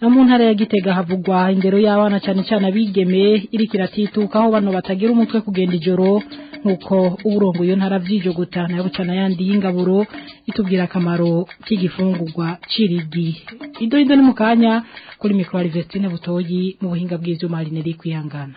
no mu ntara ya gitega havugwa indero y'abana cyane cyane abigeme irikira titukaho bano batagira umutwe kugenda ijoro nk'uko uburongo iyo ntara byijogotana yabucana yandi y'ingaburo itubwira akamaro k'igifungurwa cirigi ido ido ni mukanya kuri mikoro Alvestine Butoyi mu buhinga bw'ivyuma rineri kwihangana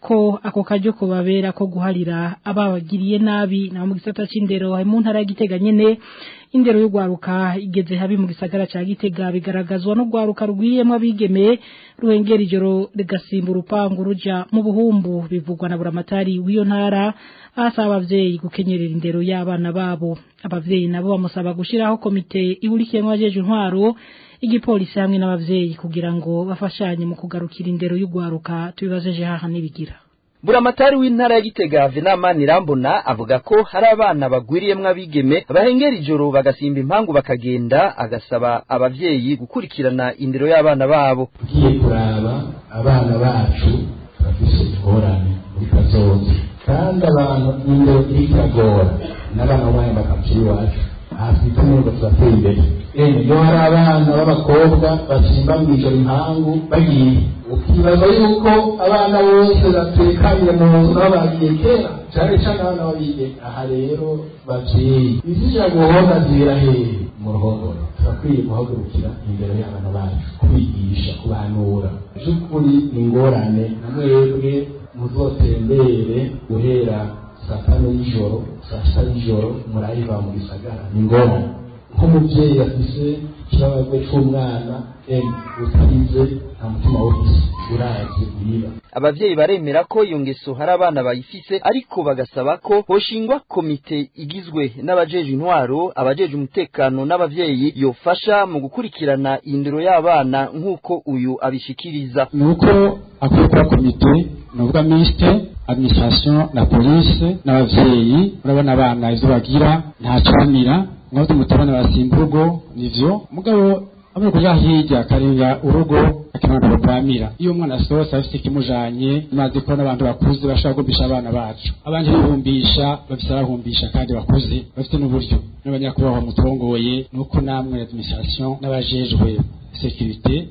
ko ako kajyo babera ko guharira ababagiriye nabi na mu gisata c'indero mu ntara ya nyene indero y'ugwaruka igeze habi mu gisagara ca Gitega bigaragazwa no gwaruka rwiyemwe abigeme ruhengera ijoro rigasimba urupangu ruja mu buhumbu bivugwa na buramatari w'iyo ntara asaba abavyeyi gukenyerera indero y'abana babo abavyeyi nabo bamusaba gushiraho komite ihurikiyemwo ajeje intwaro igipolisi hamwe n'abavyeyi kugira ngo bafashanye mu kugarukira indero y'ugwaruka tubibazeje haha nibigira buramatari w'intara ya gitega venamani rambona avuga ko hari abana bagwiriyemo abigeme bahengera ijoro bagasimba impangu bakagenda agasaba ababyeyi gukurikirana indiro y'abana babo tugiye kuraba abana bacu bafite ingorane muri kazonze kandi abantu indero irikagora n'abana bayo bakabyiwacu hafite neza turateye imbere iyo hari abana b'abakobwa bakimbamije impangu bagiye ukibaza yuko abana bose batekanye mu nzu bagiye kera cyane cyane abana b'abigeme aha rero babyeyi izija guhonda zira mu ruhongoro turakwiye guhagurukira imbere y'abana bacu kwigisha kubahanura by'ukuri ingorane na mwebwe muzotembere guhera saa tanu y'ijoro saa sita z'ijoro murayibangurishaga ni ngombwa nk'umubyeyi afise ikibazo cy'umwana utarize nta mutima wose ababyeyi baremera ko iyo ngeso hari abana bayifise ariko bagasaba ko hoshingwa komite igizwe n'abajeje intwaro abajeje umutekano n'ababyeyi yofasha mu gukurikirana indero y'abana nk'uko uyu abishikiriza ni uko akora komite ni uvuga minisitiri administration na police n'abavyeyi urabona abana ivyo bagira ntaco bamira mwabyo mutabana basimburugo nivyo mugabo abari kuja hirya akarenga urugo ikibazo batwamira iyo umwana asohotse afite ikimujanye maze ko n'abantu bakuze bashobora kumvisha abana bacu abanje bibumbisha bafite abahumbisha kandi bakuze bafite n'uburyo n'abanyakubahwa mutongoye nuko namwe administration n'abajejwe sekirite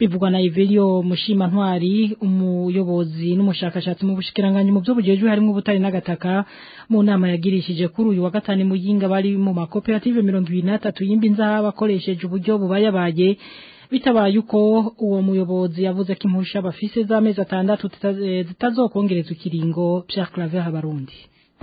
bivugwa na Ivelio Mushima Ntwari umuyobozi n'umushakashatsi mu bushikiranganje mu byo bujejwe harimo ubutari n'agataka mu nama yagirishije kuri uyu wa gatanu Muyinga bari mu makoperative 23 y'imbinzabo akoresheje uburyo baje bitabaye uko uwo muyobozi yavuze ko impusha bafise z'amezi atandatu eh, zitazokongereza ikiringo Pierre Claver Habarundi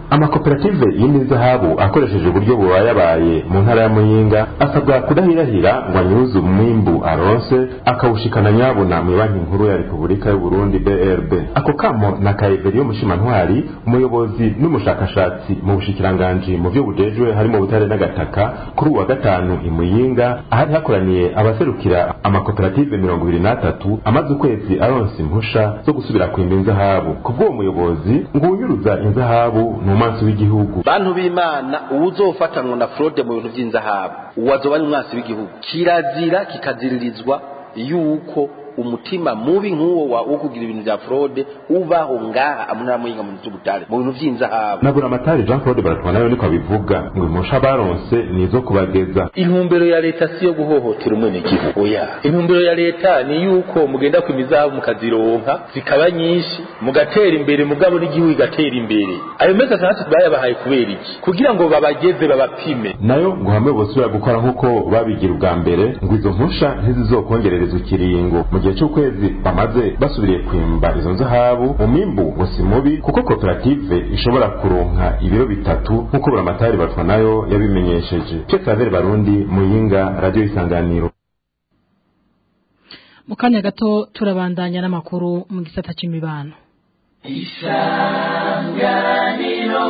amakoperative y'imizahabu akoresheje uburyo bubayabaye mu ntara ya muyinga asabwa kudahirahira ngo anyuze umwimbu aronse akawushikana nyabuna mu banki nkuru ya repubulika y'u burundi brb ako kamo na kaeveriyo mushimantwari umuyobozi n'umushakashatsi mu bushikiranganji mu byo bujejwe harimo butare n'agataka kuri uwa gatanu i muyinga ahari hakoraniye abaserukira amakoperative mirongo ibiri n'atatu amaze ukwezi aronse impusha zo gusubira kwimba inzahabu kubw'uwo muyobozi ngunyuruza inzahabu mu maso w'igihugu bantu b'imana uwo uzofatanwa na frode mu bintu by'inzahabu uwazoba ari umwansi w'igihugu kirazira kikaziririzwa yuko umutima mubi nk'uwo wo kugira ibintu bya fraude ubaho ngaha amunara muyinga mu tubutare mu bintu by'inzahabu nagura amatari Jean Claude Baratwa nayo niko abivuga ngo musha baronse nizo kubageza intumbero ya leta si yo guhohotera umwene gihugu oya intumbero ya leta ni yuko mugenda ku mizahabu mukazironka zikaba nyinshi mugatera imbere mugabo n'igihugu igatera imbere ayo meza natwe bayabahaye kubera iki kugira ngo babageze babapime nayo ngo hamwe bosubira gukora nkuko babigira ubwa mbere ngo izo mpusha ntizizokongerereza ikiringo mu gihe cy'ukwezi bamaze basubiriye kwimba izo nzahabu umwimbu ngo si mubi kuko koperative ishobora kuronka ibiro bitatu nk'uko buramatari batwa nayo yabimenyesheje Pierre Claver Barundi Muyinga Radio Isanganiro mu kanya gato turabandanya n'amakuru mu gisata cy'imibano isanganiro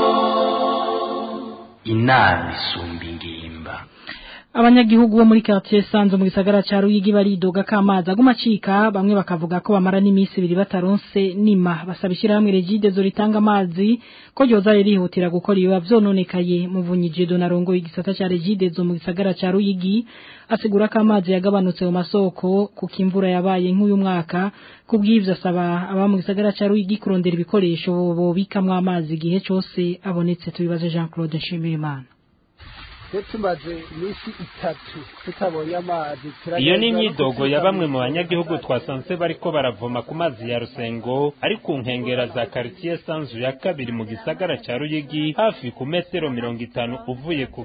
inama isumba ingimba abanyagihugu bo muri quartier Sanzo mu gisagara cya Ruyigi baridoga ko aguma acika bamwe bakavuga ko bamara n'iminsi ibiri bataronse nima basaba ishyirahamwe regide zo ritanga amazi ko ryoza ririhutira gukora ibiba vyononekaye mu vunyije donarongo cya ca regide mu gisagara cya Ruyigi asigura ko amazi yagabanutse mu masoko kuko imvura yabaye nk'uyu mwaka kubwivyo asaba aba mu gisagara ca Ruyigi kurondera ibikoresho bobikamwe amazi igihe cyose abonetse tubibaze Jean Claude Nshimirimana iyo tumaze iminsi itatu tutabonye amazi iyo ni imyidogo ya bamwe mu banyagihugu twasanze bariko baravoma ku mazi ya rusengo ari ku nkengera za karitsiye sanzu ya kabiri mu gisagara cya ruyigi hafi ku metero mirongo itanu uvuye ku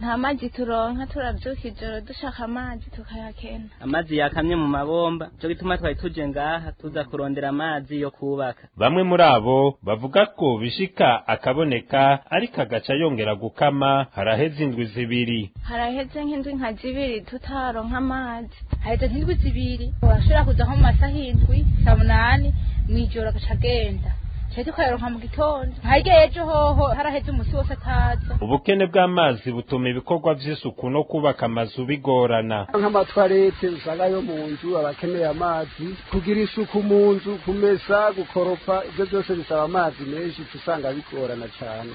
nta mazi turonka turabyuka ijoro dushaka amazi tukayakena amazi yakamye mu mabomba cyo gituma twari tuje ngaha tuza kurondera amazi yo kubaka bamwe muri abo bavuga ko bishika akaboneka ariko agaca yongera gukama haraheze indwi zibiri haraheze nk'indwi nka zibiri tutaronka amazi haraheze nk'indwi zibiri urashobora kuzaho mu masaha indwi saa munani mu ijoro agaca agenda ubukene bw'amazi butuma ibikorwa by'isuku no kubaka amazu bigorana nk'amatwarete usanga yo mu nzu abakeneye amazi kugira isuku mu nzu kumesa gukoropa ibyo byose bisaba amazi menshi usanga bigorana cyane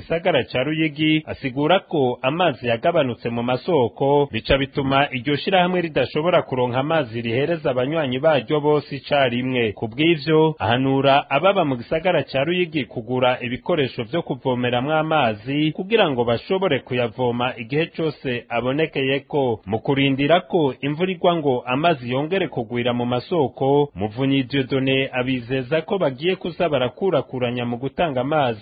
gisagara ca ruyigi asigura ko amazi yagabanutse mu masoko bica bituma iryo shyirahamwe ridashobora kuronka amazi rihereza abanywanyi baryo bose icarimwe bwibyo ahanura ababa mu gisagara cya ruyigi kugura ibikoresho vyo kuvomeramwo amazi amazi kugira ngo bashobore kuyavoma igihe cyose abonekeye ko mu kurindira ko imvura igwa ngo amazi yongere kugwira mu masoko muvunyi Dieudonne abizeza ko bagiye kuza mu gutanga amazi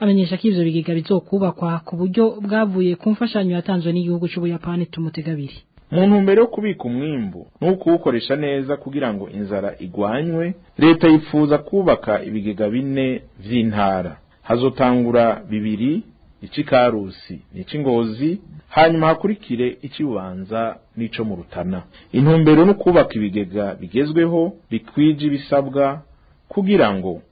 amenyesha ko ivyo bigega bizokubakwa ku buryo bwavuye ku mfashanyo yatanzwe n'igihugu cy'Ubuyapani Buyapani tumutegabiri mu ntumbero yo kubika umwimbu no kuwukoresha neza kugira ngo inzara igwanywe leta yifuza kubaka ibigega bine by'intara hazotangura bibiri icikarusi n'ic'ingozi hanyuma hakurikire icibubanza n'ico mu rutana intumbero no kubaka ibigega bigezweho bikwije ibisabwa kugira ngo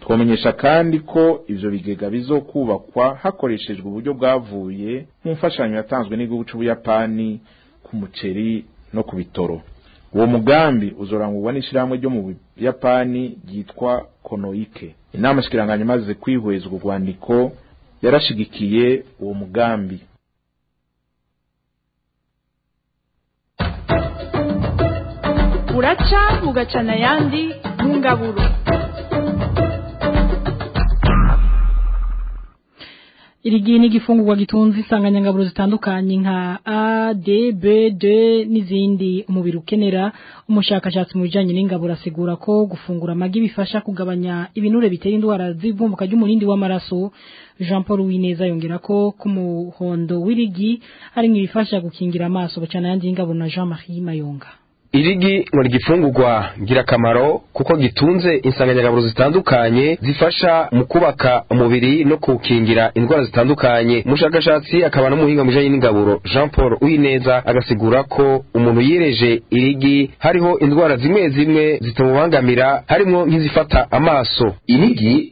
twamenyesha kandi ko ibyo bigega bizokubakwa hakoreshejwe uburyo bwavuye mu mfashanyo yatanzwe n'igihugu cy'ubuyapani ku muceri no ku bitoro uwo mugambi uzorangurwa n'ishyirahamwe ryo mu buyapani ryitwa konoike inama shikiranganya imaze kwihweza urwo rwandiko yarashigikiye uwo mugambi buraca bugacana ayandi mu ngaburo irigiye n'igifungurwa gitunze insanganyangaburo zitandukanye nka a de b de n'izindi umubiri ukenera umushakashatsi mu bijyanye n'ingabo asigura ko gufungura amagi bifasha kugabanya ibinure bitera indwara z'ivumbuka ry'umurindi w'amaraso jean paul wineza yongera ko ku muhondo w'irigi harimo ibifasha gukingira amaso bacanayandi y'ingabo na jean marie mayonga irigi ngo rigifungurwa ngirakamaro kuko gitunze insanganyagaburo zitandukanye zifasha mu kubaka umubiri no kuwukingira indwara zitandukanye umushakashatsi akaba n'umuhinga mu bijanye n'ingaburo jean paul uwineza agasigura ko umuntu yireje irigi hariho indwara zimwe zimwe zitamubangamira harimo nk'izifata amaso irigi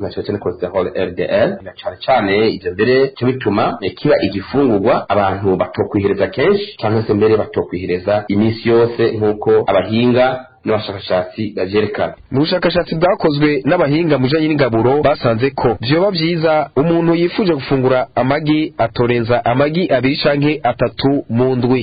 ntacyo cholesterol LDL na cyane cyane ibyo mbere cyo bituma eh, kiba igifungurwa abantu batokwihereza kenshi cyangwa se mbere batokwihereza iminsi yose nk'uko abahinga n'abashakashatsi bavyerekana mu bushakashatsi bwakozwe n'abahinga mu bijanye n'ingaburo basanze ko vyoba byiza umuntu yifuje gufungura amagi atorenza amagi abiri canke atatu mu ndwi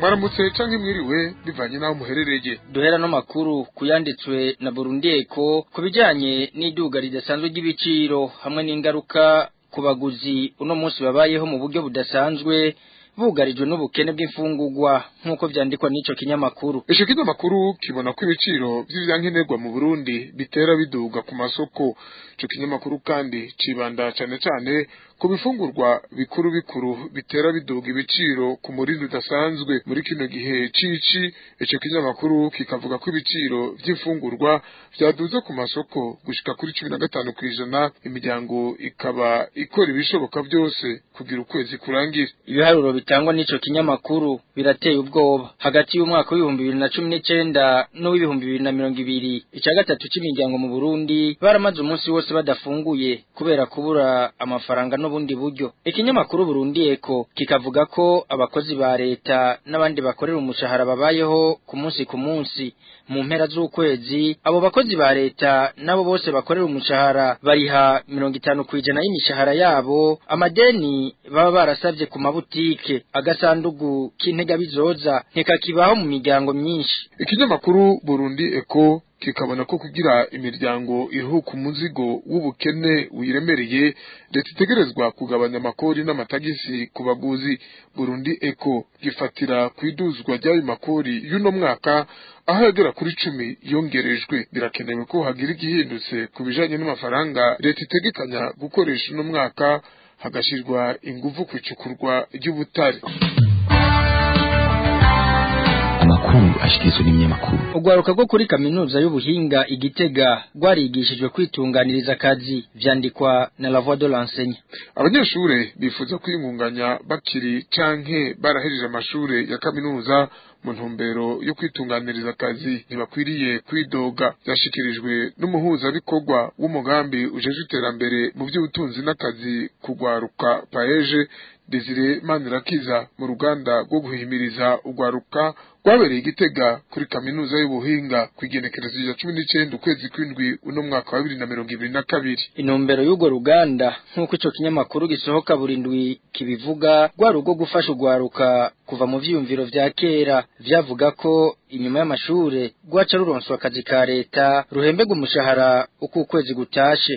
muramutse canke mwiriwe bivanye naho muherereye duhera no makuru kuyanditswe na ku bijyanye n'iduga ridasanzwe ry'ibiciro hamwe n'ingaruka ku baguzi uno munsi babayeho mu buryo budasanzwe bugarijwe n'ubukene bw'imfungurwa nk'uko byandikwa n'icyo kinyamakuru icyo kinyamakuru kibona ko ibiciro by'ibyankenerwa mu Burundi bitera biduga ku masoko ico kinyamakuru kandi kibanda cyane cyane ku bikuru bikuru bitera biduga ibiciro ku murinzi udasanzwe muri kino gihe cici ico kinyamakuru kikavuga ko ibiciro by’ifungurwa vyaduze ku masoko gushika kuri cumi na gatanu kw'ijana imiryango ikaba ikora ibishoboka byose kugira ukwezi kurangire ibiharuro bitangwa n'ico kinyamakuru birateye ubwoba hagati y'umwaka w'ibihumbi bibiri na cumi n'icenda n'uw'ibihumbi bibiri na mirongo ibiri icya gatatu c'imiryango mu burundi baramaze umunsi wose badafunguye kubera kubura amafaranga no n'ubundi buryo ikinyamakuru Burundi Eko kikavuga ko abakozi ba leta n'abandi bakorera umushahara babayeho ku munsi ku munsi mu mpera z'ukwezi abo bakozi ba leta nabo bose bakorera umushahara bariha mirongo itanu ku ijana y'imishahara yabo amadeni baba barasabye ku mabutike agasandugu k'intega bizoza nteka kibaho mu miryango myinshi ikinyamakuru Burundi Eko kikabona ko kugira imiryango iruhuka umuzigo w'ubukene wiremereye leta itegerezwa kugabanya amakori n'amatagisi ku baguzi burundi eko gifatira ku iduzwa ry'ayo makori y'uno mwaka aho yagera kuri cumi yongerejwe birakenewe ko hagira igihindutse ku bijanye n'amafaranga leta itegekanya gukoresha uno mwaka hagashyirwa inguvu ku icukurwa ry'ubutare ashyikirizwa n'ibinyamakuru urwaruka rwo kuri kaminuza y'ubuhinga igitega rwarigishijwe kwitunganiriza akazi byandikwa na la voix de l'enseigne abanyeshuri bifuza kwiyungunganya bakiri canke za mashure ya kaminuza mu yo kwitunganiriza akazi ntibakwiriye kwidoga byashyikirijwe n'umuhuzabikorwa w'umugambi ujeje iterambere mu by'ubutunzi n'akazi kugwaruka paeje desire manirakiza mu ruganda rwo guhimiriza ugwaruka rwabereye igitega kuri kaminuza y'ubuhinga ku igenekerezo rya cumi n’icenda ukwezi kw'indwi uno mwaka wa bibiri na mirongo ibiri na kabiri intumbero y'urwo ruganda nk'uko ico kinyamakuru gisohoka buri kibivuga rwari urwo gufasha ugwaruka kuva mu byiyumviro bya kera byavuga ko inyuma y'amashure rwaca ruronswa akazi ka leta ruhembega umushahara uko ukwezi gutashe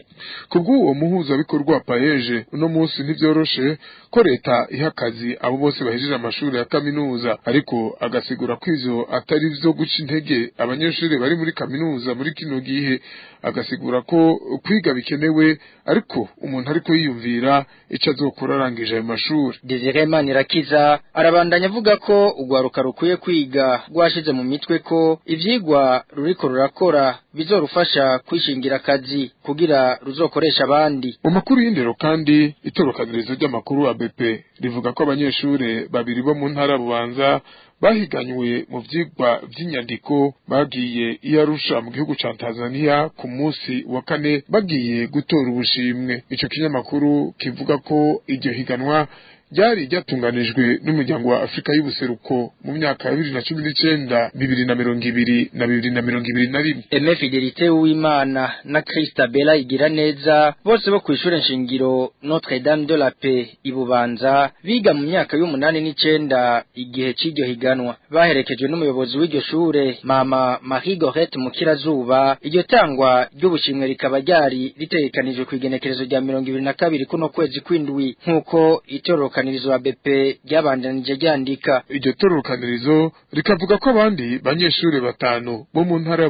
kubw'uwo muhuzabikorwa payeje uno munsi ntibyoroshe ko leta iha akazi abo bose bahejeje amashuri ya kaminuza ariko agasigura ko ivyo atari ivyo guca intege abanyeshuri bari muri kaminuza muri kino gihe agasigura ko kwiga bikenewe ariko umuntu ariko yiyumvira ico azokora arangije ayo mashuri Desire Manirakiza arabandanya avuga ko ugwaruka rukwiye kwiga rwashize mu mitwe ko ibyigwa ruriko rurakora bizorufasha kwishingira akazi kugira ruzokoresha abandi mu makuru y'indero kandi itorokanirizo ry'amakuru ABP rivuga ko abanyeshure babiri bo mu ntara bubanza bahiganywe mu vyigwa vy'inyandiko bagiye iyarusha mu gihugu ca Tanzania ku munsi wa kane bagiye gutora ubushimwe ico kinyamakuru kivuga ko iryo higanwa ryari ryatunganijwe n'umuryango wa afurika y'ubuseruko mu myaka ya bibiri na cumi n'icyenda bibiri na mirongo ibiri na bibiri na mirongo ibiri na rimwe eme fidelite w'imana na kristabela igira neza bose bo ku ishuri nshingiro notre dame de la paix i biga mu myaka y'umunani n'icyenda igihe cy'iryo higanwa baherekejwe n'umuyobozi w'iryo shure mama marie gorette mukirazuba iryo tangwa ry'ubushimwe rikaba ryari ritegekanijwe ku igenekerezo rya mirongo ibiri na kabiri kuno kwezi kw'indwi nk'uko itoroka tururukanirizo wa bepe ryabandanije ryandika iryo tururukanirizo rikavuga ko abandi banyeshuri batanu bo mu ntara ya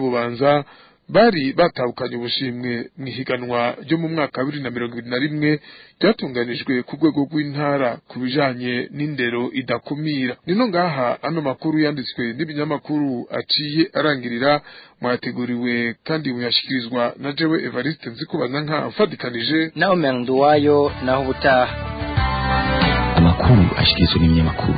bari batahukanye ubushimwe mu ihiganwa ryo mu mwaka wa na mirongo ibiri na rimwe ryatunganijwe ku rwego rw'intara ku bijanye n'indero idakumira nino ngaha ano makuru yanditswe n'ibinyamakuru aciye arangirira mwateguriwe kandi muyashyikirizwa na jewe evariste nzikubaza nka mfatikanije naho menduwayo naho ubutaha makuru ashyikirizwa n'ibinyamakuru